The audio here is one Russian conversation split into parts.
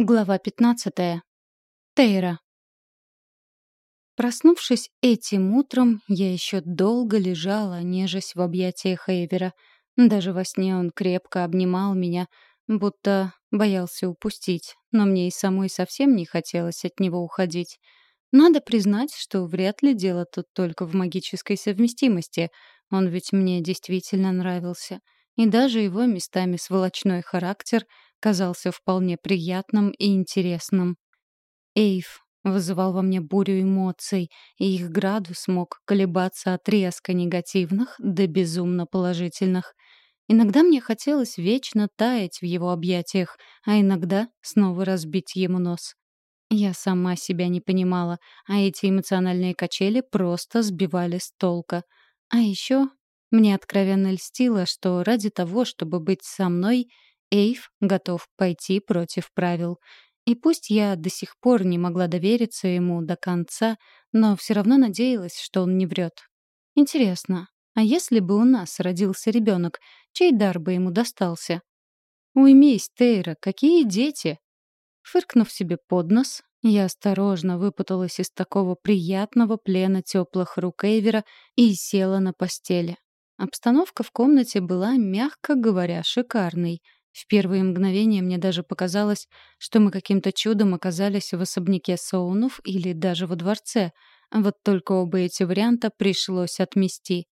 Глава 15. Тейра. Проснувшись этим утром, я еще долго лежала, нежась в объятиях Эйвера. Даже во сне он крепко обнимал меня, будто боялся упустить, но мне и самой совсем не хотелось от него уходить. Надо признать, что вряд ли дело тут только в магической совместимости. Он ведь мне действительно нравился. И даже его местами сволочной характер — казался вполне приятным и интересным. Эйв вызывал во мне бурю эмоций, и их градус мог колебаться от резко негативных до безумно положительных. Иногда мне хотелось вечно таять в его объятиях, а иногда снова разбить ему нос. Я сама себя не понимала, а эти эмоциональные качели просто сбивали с толка. А еще мне откровенно льстило, что ради того, чтобы быть со мной — Эйв готов пойти против правил. И пусть я до сих пор не могла довериться ему до конца, но все равно надеялась, что он не врет. Интересно, а если бы у нас родился ребенок, чей дар бы ему достался? «Уймись, Тейра, какие дети!» Фыркнув себе под нос, я осторожно выпуталась из такого приятного плена теплых рук Эйвера и села на постели. Обстановка в комнате была, мягко говоря, шикарной — в первые мгновения мне даже показалось, что мы каким-то чудом оказались в особняке Соунов или даже во дворце. Вот только оба эти варианта пришлось отмести.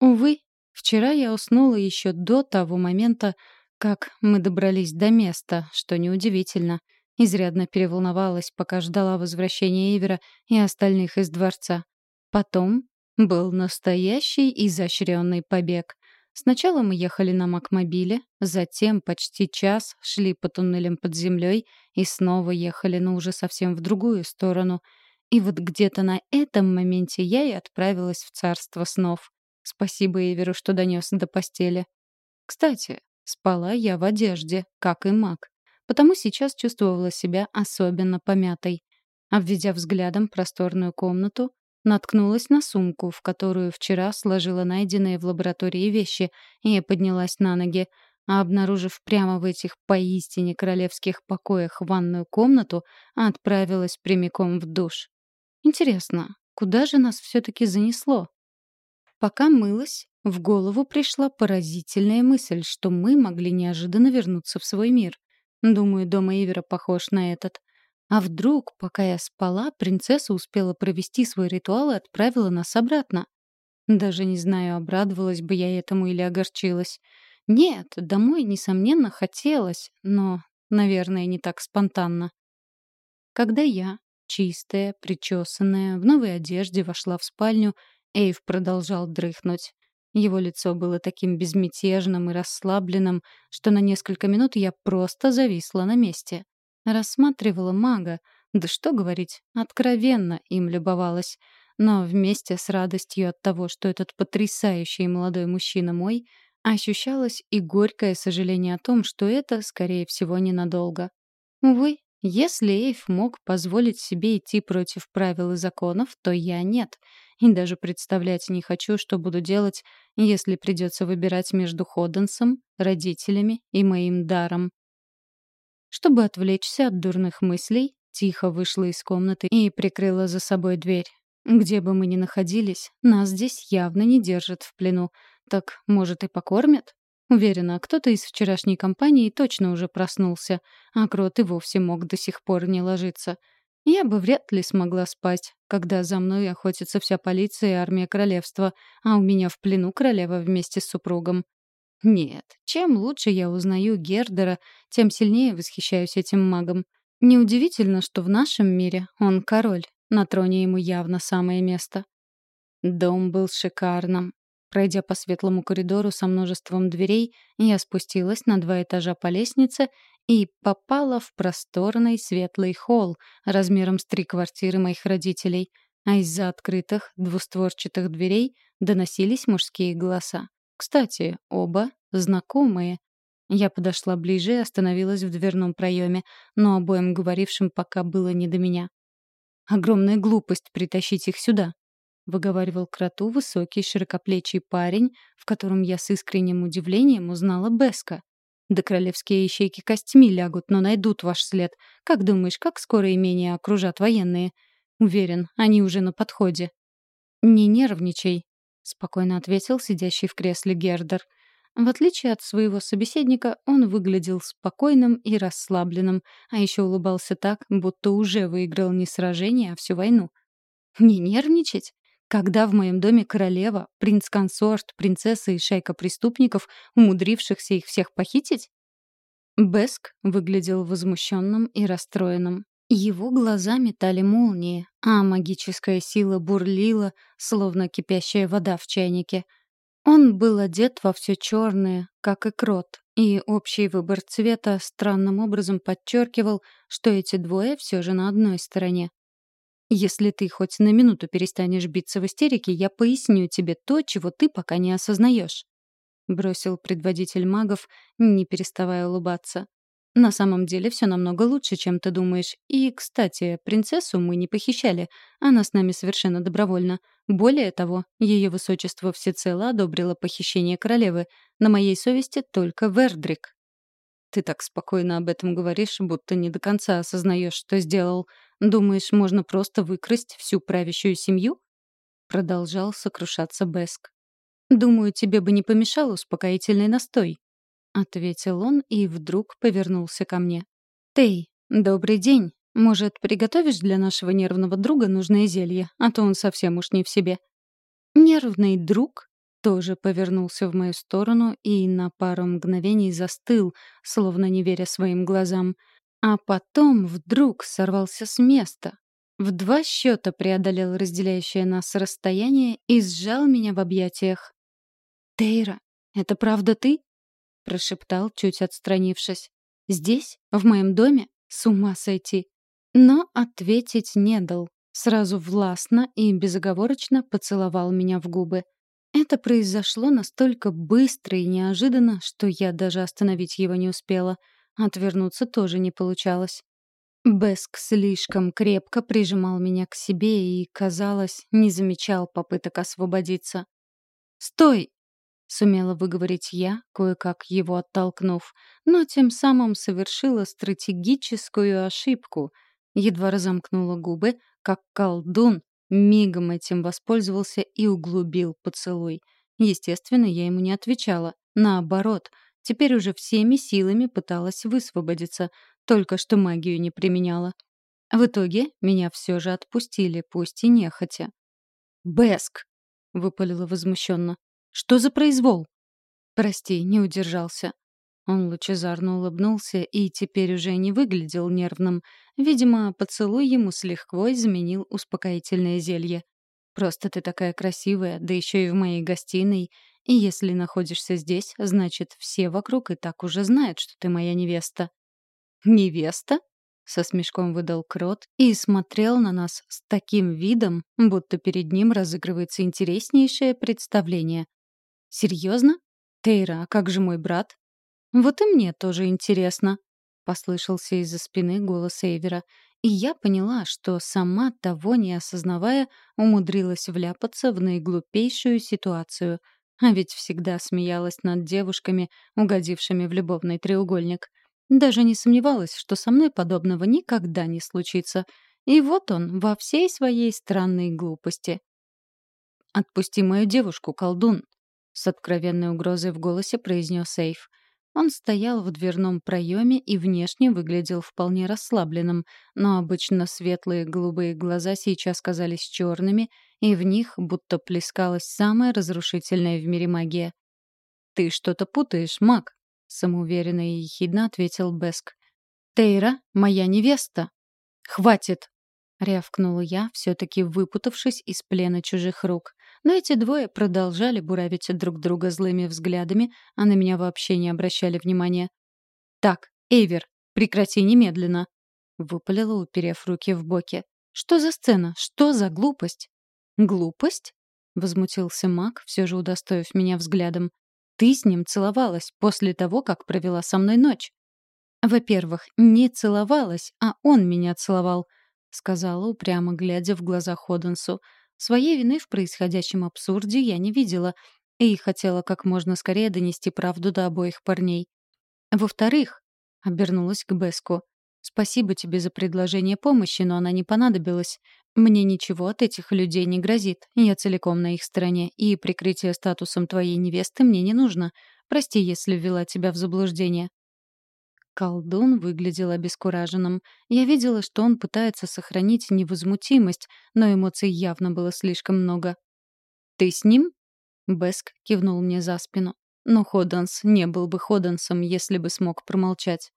Увы, вчера я уснула еще до того момента, как мы добрались до места, что неудивительно. Изрядно переволновалась, пока ждала возвращения Эвера и остальных из дворца. Потом был настоящий изощренный побег. Сначала мы ехали на Макмобиле, затем почти час шли по туннелям под землей и снова ехали, но уже совсем в другую сторону. И вот где-то на этом моменте я и отправилась в царство снов. Спасибо Эверу, что донес до постели. Кстати, спала я в одежде, как и маг. Потому сейчас чувствовала себя особенно помятой. Обведя взглядом просторную комнату, наткнулась на сумку, в которую вчера сложила найденные в лаборатории вещи, и поднялась на ноги. А обнаружив прямо в этих поистине королевских покоях ванную комнату, отправилась прямиком в душ. Интересно, куда же нас все-таки занесло? Пока мылась, в голову пришла поразительная мысль, что мы могли неожиданно вернуться в свой мир. Думаю, дом Эйвера похож на этот. А вдруг, пока я спала, принцесса успела провести свой ритуал и отправила нас обратно? Даже не знаю, обрадовалась бы я этому или огорчилась. Нет, домой, несомненно, хотелось, но, наверное, не так спонтанно. Когда я, чистая, причесанная, в новой одежде вошла в спальню, Эйв продолжал дрыхнуть. Его лицо было таким безмятежным и расслабленным, что на несколько минут я просто зависла на месте. Рассматривала мага, да что говорить, откровенно им любовалась. Но вместе с радостью от того, что этот потрясающий молодой мужчина мой, ощущалось и горькое сожаление о том, что это, скорее всего, ненадолго. Увы, если Эйв мог позволить себе идти против правил и законов, то я нет. И даже представлять не хочу, что буду делать, если придется выбирать между Ходденсом, родителями и моим даром. Чтобы отвлечься от дурных мыслей, тихо вышла из комнаты и прикрыла за собой дверь. Где бы мы ни находились, нас здесь явно не держат в плену. Так, может, и покормят? Уверена, кто-то из вчерашней компании точно уже проснулся, а Крот и вовсе мог до сих пор не ложиться. Я бы вряд ли смогла спать, когда за мной охотится вся полиция и армия королевства, а у меня в плену королева вместе с супругом. Нет, чем лучше я узнаю Гердера, тем сильнее восхищаюсь этим магом. Неудивительно, что в нашем мире он король, на троне ему явно самое место. Дом был шикарным. Пройдя по светлому коридору со множеством дверей, я спустилась на два этажа по лестнице и попала в просторный светлый холл размером с три квартиры моих родителей, а из-за открытых двустворчатых дверей доносились мужские голоса. Кстати, оба знакомые. Я подошла ближе и остановилась в дверном проеме, но обоим говорившим пока было не до меня. «Огромная глупость притащить их сюда», — выговаривал кроту высокий широкоплечий парень, в котором я с искренним удивлением узнала Беска. Да королевские ищейки костьми лягут, но найдут ваш след. Как думаешь, как скоро имение окружат военные? Уверен, они уже на подходе. Не нервничай, спокойно ответил сидящий в кресле Гердер. В отличие от своего собеседника, он выглядел спокойным и расслабленным, а еще улыбался так, будто уже выиграл не сражение, а всю войну. Не нервничать? Когда в моем доме королева, принц-консорт, принцесса и шайка преступников, умудрившихся их всех похитить? Беск выглядел возмущенным и расстроенным. Его глаза метали молнии, а магическая сила бурлила, словно кипящая вода в чайнике. Он был одет во все черное, как и крот, и общий выбор цвета странным образом подчеркивал, что эти двое все же на одной стороне. Если ты хоть на минуту перестанешь биться в истерике, я поясню тебе то, чего ты пока не осознаешь», — бросил предводитель магов, не переставая улыбаться. «На самом деле все намного лучше, чем ты думаешь. И, кстати, принцессу мы не похищали. Она с нами совершенно добровольно. Более того, ее высочество всецело одобрило похищение королевы. На моей совести только Вердрик». «Ты так спокойно об этом говоришь, будто не до конца осознаешь, что сделал. Думаешь, можно просто выкрасть всю правящую семью?» Продолжал сокрушаться Беск. «Думаю, тебе бы не помешал успокоительный настой», — ответил он и вдруг повернулся ко мне. «Тей, добрый день. Может, приготовишь для нашего нервного друга нужное зелье, а то он совсем уж не в себе». «Нервный друг?» тоже повернулся в мою сторону и на пару мгновений застыл, словно не веря своим глазам — а потом вдруг сорвался с места. В два счета преодолел разделяющее нас расстояние и сжал меня в объятиях. «Тейра, это правда ты?» — прошептал, чуть отстранившись. «Здесь? В моем доме? С ума сойти!» Но ответить не дал. Сразу властно и безоговорочно поцеловал меня в губы. Это произошло настолько быстро и неожиданно, что я даже остановить его не успела — Отвернуться тоже не получалось. Беск слишком крепко прижимал меня к себе и, казалось, не замечал попыток освободиться. «Стой!» — сумела выговорить я, кое-как его оттолкнув, но тем самым совершила стратегическую ошибку. Едва разомкнула губы, как колдун мигом этим воспользовался и углубил поцелуй. Естественно, я ему не отвечала. Наоборот — Теперь уже всеми силами пыталась высвободиться, только что магию не применяла. В итоге меня все же отпустили, пусть и нехотя. «Беск!» — выпалила возмущенно. «Что за произвол?» «Прости, не удержался». Он лучезарно улыбнулся и теперь уже не выглядел нервным. Видимо, поцелуй ему с лихвой заменил успокоительное зелье. «Просто ты такая красивая, да еще и в моей гостиной. И если находишься здесь, значит, все вокруг и так уже знают, что ты моя невеста». «Невеста?» — со смешком выдал Крот и смотрел на нас с таким видом, будто перед ним разыгрывается интереснейшее представление. «Серьезно? Тейра, а как же мой брат?» «Вот и мне тоже интересно», — послышался из-за спины голос Эйвера. И я поняла, что сама, того не осознавая, умудрилась вляпаться в наиглупейшую ситуацию — а ведь всегда смеялась над девушками, угодившими в любовный треугольник. Даже не сомневалась, что со мной подобного никогда не случится. И вот он, во всей своей странной глупости. «Отпусти мою девушку, колдун!» — с откровенной угрозой в голосе произнес Эйв. Он стоял в дверном проеме и внешне выглядел вполне расслабленным, но обычно светлые голубые глаза сейчас казались черными, и в них будто плескалась самая разрушительная в мире магия. «Ты что-то путаешь, маг», — самоуверенно и ехидно ответил Беск. «Тейра — моя невеста». «Хватит!» — рявкнула я, все-таки выпутавшись из плена чужих рук. Но эти двое продолжали буравить друг друга злыми взглядами, а на меня вообще не обращали внимания. «Так, Эйвер, прекрати немедленно!» — выпалила, уперев руки в боки. «Что за сцена? Что за глупость?» «Глупость?» — возмутился маг, все же удостоив меня взглядом. «Ты с ним целовалась после того, как провела со мной ночь». «Во-первых, не целовалась, а он меня целовал», — сказала упрямо, глядя в глаза Ходенсу. Своей вины в происходящем абсурде я не видела и хотела как можно скорее донести правду до обоих парней. Во-вторых, обернулась к Беску. Спасибо тебе за предложение помощи, но она не понадобилась. Мне ничего от этих людей не грозит. Я целиком на их стороне, и прикрытие статусом твоей невесты мне не нужно. Прости, если ввела тебя в заблуждение. Колдун выглядел обескураженным. Я видела, что он пытается сохранить невозмутимость, но эмоций явно было слишком много. «Ты с ним?» Беск кивнул мне за спину. Но Ходенс не был бы Ходенсом, если бы смог промолчать.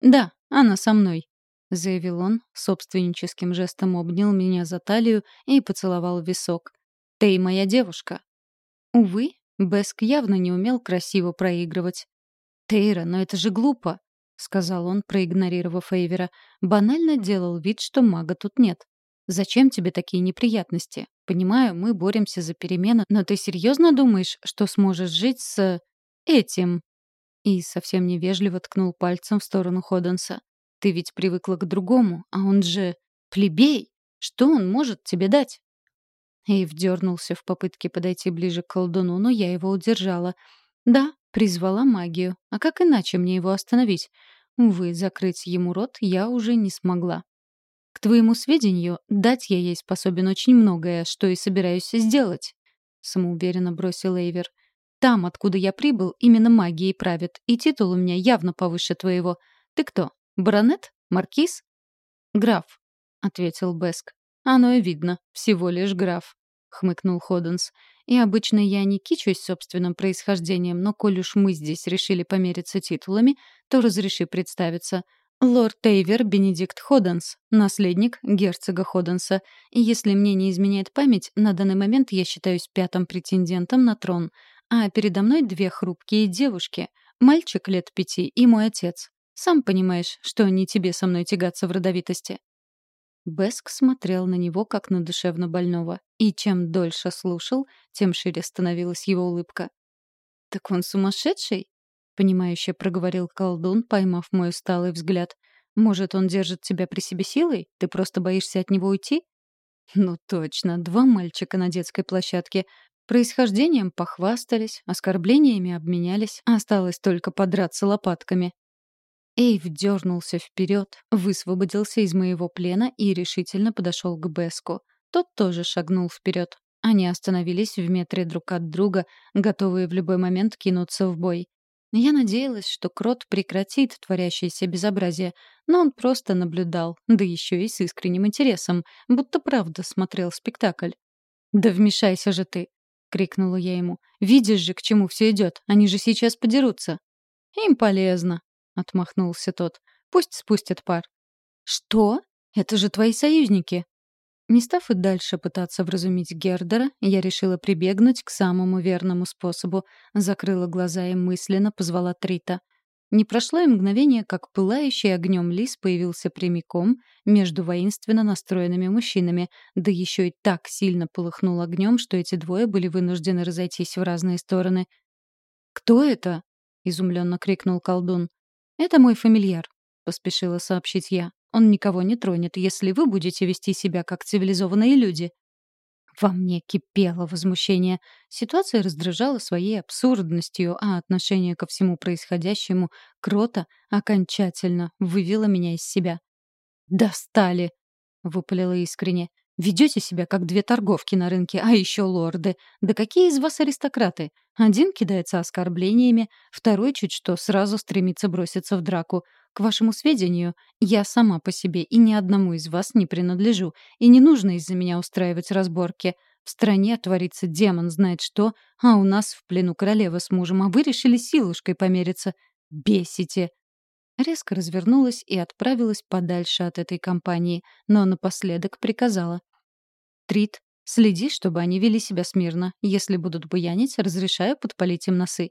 «Да, она со мной», — заявил он, собственническим жестом обнял меня за талию и поцеловал висок. «Ты моя девушка». Увы, Беск явно не умел красиво проигрывать. «Тейра, но это же глупо», — сказал он, проигнорировав Эйвера. «Банально делал вид, что мага тут нет. Зачем тебе такие неприятности? Понимаю, мы боремся за перемену, но ты серьезно думаешь, что сможешь жить с... этим?» И совсем невежливо ткнул пальцем в сторону Ходенса. «Ты ведь привыкла к другому, а он же... плебей! Что он может тебе дать?» Эйв дернулся в попытке подойти ближе к колдуну, но я его удержала. «Да, призвала магию. А как иначе мне его остановить? Увы, закрыть ему рот я уже не смогла. К твоему сведению, дать я ей способен очень многое, что и собираюсь сделать», — самоуверенно бросил Эйвер. Там, откуда я прибыл, именно магией правят, и титул у меня явно повыше твоего. Ты кто? Баронет? Маркиз?» «Граф», — ответил Беск. «Оно и видно. Всего лишь граф», — хмыкнул Ходенс. «И обычно я не кичусь собственным происхождением, но коль уж мы здесь решили помериться титулами, то разреши представиться. Лорд Тейвер Бенедикт Ходенс, наследник герцога Ходенса. И если мне не изменяет память, на данный момент я считаюсь пятым претендентом на трон — а передо мной две хрупкие девушки, мальчик лет пяти и мой отец. Сам понимаешь, что не тебе со мной тягаться в родовитости». Беск смотрел на него, как на душевно больного, и чем дольше слушал, тем шире становилась его улыбка. «Так он сумасшедший?» — понимающе проговорил колдун, поймав мой усталый взгляд. «Может, он держит тебя при себе силой? Ты просто боишься от него уйти?» «Ну точно, два мальчика на детской площадке. Происхождением похвастались, оскорблениями обменялись, осталось только подраться лопатками. Эйв дернулся вперед, высвободился из моего плена и решительно подошел к Беску. Тот тоже шагнул вперед. Они остановились в метре друг от друга, готовые в любой момент кинуться в бой. Я надеялась, что Крот прекратит творящееся безобразие, но он просто наблюдал, да еще и с искренним интересом, будто правда смотрел спектакль. «Да вмешайся же ты!» — крикнула я ему. «Видишь же, к чему все идет. Они же сейчас подерутся». «Им полезно», — отмахнулся тот. «Пусть спустят пар». «Что? Это же твои союзники». Не став и дальше пытаться вразумить Гердера, я решила прибегнуть к самому верному способу. Закрыла глаза и мысленно позвала Трита. Не прошло и мгновение, как пылающий огнем лис появился прямиком между воинственно настроенными мужчинами, да еще и так сильно полыхнул огнем, что эти двое были вынуждены разойтись в разные стороны. «Кто это?» — изумленно крикнул колдун. «Это мой фамильяр», — поспешила сообщить я. «Он никого не тронет, если вы будете вести себя как цивилизованные люди». Во мне кипело возмущение. Ситуация раздражала своей абсурдностью, а отношение ко всему происходящему крота окончательно вывело меня из себя. «Достали!» — выпалила искренне. «Ведете себя, как две торговки на рынке, а еще лорды. Да какие из вас аристократы? Один кидается оскорблениями, второй чуть что сразу стремится броситься в драку. К вашему сведению, я сама по себе и ни одному из вас не принадлежу, и не нужно из-за меня устраивать разборки. В стране творится демон знает что, а у нас в плену королева с мужем, а вы решили силушкой помериться. Бесите!» Резко развернулась и отправилась подальше от этой компании, но напоследок приказала. «Трит, следи, чтобы они вели себя смирно. Если будут буянить, разрешаю подпалить им носы».